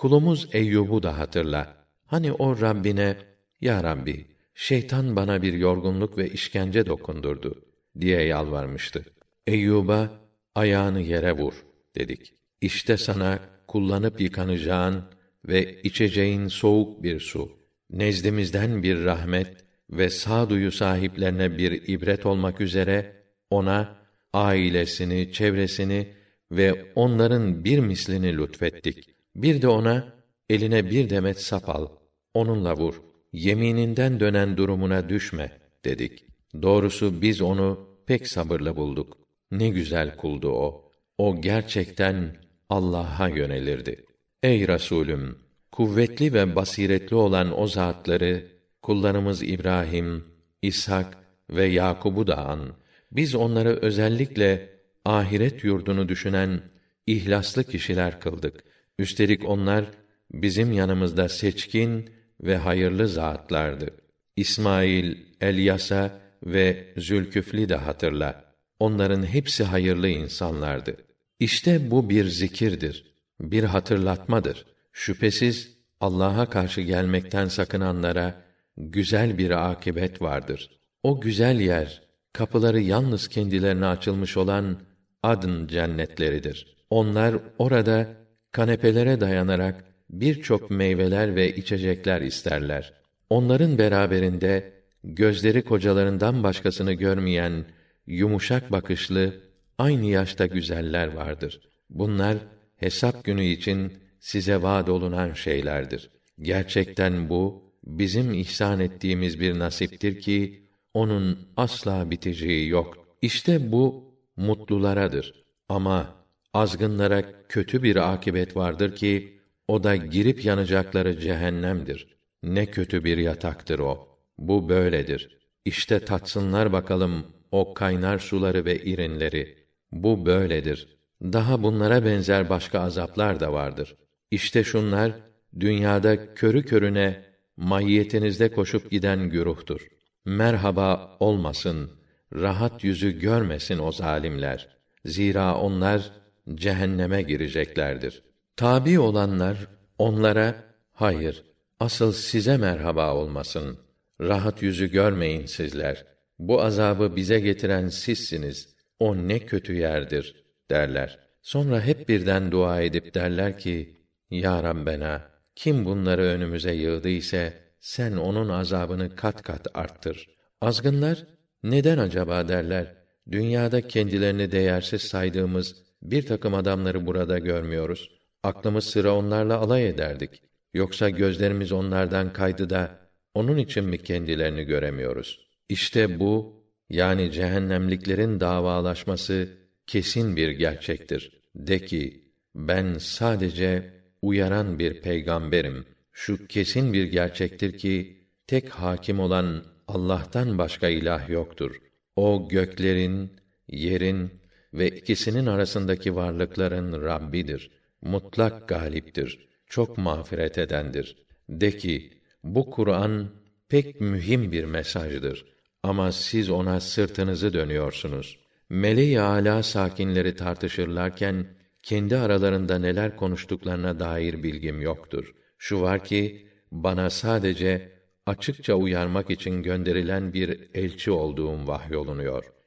kulumuz Eyyub'u da hatırla. Hani o Rabbine, Ya Rabbi, şeytan bana bir yorgunluk ve işkence dokundurdu diye yalvarmıştı. Eyyub'a ayağını yere vur dedik. İşte sana kullanıp yıkanacağın ve içeceğin soğuk bir su, nezdimizden bir rahmet ve sağduyu sahiplerine bir ibret olmak üzere ona ailesini, çevresini ve onların bir mislini lütfettik. Bir de ona eline bir demet sap al, onunla vur. Yemininden dönen durumuna düşme dedik. Doğrusu biz onu pek sabırlı bulduk. Ne güzel kuldu o. O gerçekten Allah'a yönelirdi. Ey Resulüm, kuvvetli ve basiretli olan o zatları kullarımız İbrahim, İshak ve Yakub'u da an. Biz onları özellikle ahiret yurdunu düşünen ihlaslı kişiler kıldık. Üstelik onlar bizim yanımızda seçkin ve hayırlı zatlardı. İsmail, Elyasa ve Zülküflü de hatırla. Onların hepsi hayırlı insanlardı. İşte bu bir zikirdir, bir hatırlatmadır. Şüphesiz Allah'a karşı gelmekten sakınanlara güzel bir akibet vardır. O güzel yer kapıları yalnız kendilerine açılmış olan adın cennetleridir. Onlar orada kanepelere dayanarak birçok meyveler ve içecekler isterler. Onların beraberinde gözleri kocalarından başkasını görmeyen yumuşak bakışlı aynı yaşta güzeller vardır. Bunlar hesap günü için size vaad olunan şeylerdir. Gerçekten bu bizim ihsan ettiğimiz bir nasiptir ki onun asla biteceği yok. İşte bu mutlularadır. Ama azgınlara kötü bir akibet vardır ki o da girip yanacakları cehennemdir. Ne kötü bir yataktır o. Bu böyledir. İşte tatsınlar bakalım o kaynar suları ve irinleri. Bu böyledir. Daha bunlara benzer başka azaplar da vardır. İşte şunlar dünyada körü körüne mahiyetinizde koşup giden güruhtur. Merhaba olmasın, rahat yüzü görmesin o zalimler. Zira onlar cehenneme gireceklerdir. Tabi olanlar onlara hayır, asıl size merhaba olmasın. Rahat yüzü görmeyin sizler. Bu azabı bize getiren sizsiniz. O ne kötü yerdir derler. Sonra hep birden dua edip derler ki: Ya Rabbena, kim bunları önümüze yığdı ise sen onun azabını kat kat arttır. Azgınlar neden acaba derler. Dünyada kendilerini değersiz saydığımız bir takım adamları burada görmüyoruz. Aklımız sıra onlarla alay ederdik. Yoksa gözlerimiz onlardan kaydı da onun için mi kendilerini göremiyoruz? İşte bu yani cehennemliklerin davalaşması kesin bir gerçektir. De ki ben sadece uyaran bir peygamberim. Şu kesin bir gerçektir ki tek hakim olan Allah'tan başka ilah yoktur. O göklerin, yerin ve ikisinin arasındaki varlıkların Rabbidir. Mutlak galiptir. Çok mağfiret edendir. De ki, bu Kur'an pek mühim bir mesajdır. Ama siz ona sırtınızı dönüyorsunuz. Meleği âlâ sakinleri tartışırlarken kendi aralarında neler konuştuklarına dair bilgim yoktur. Şu var ki bana sadece açıkça uyarmak için gönderilen bir elçi olduğum vahyolunuyor.